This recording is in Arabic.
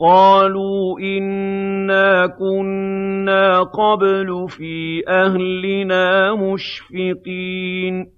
قَالُوا إِنَّا كُنَّا قَبْلُ فِي أَهْلِنَا مُشْفِقِينَ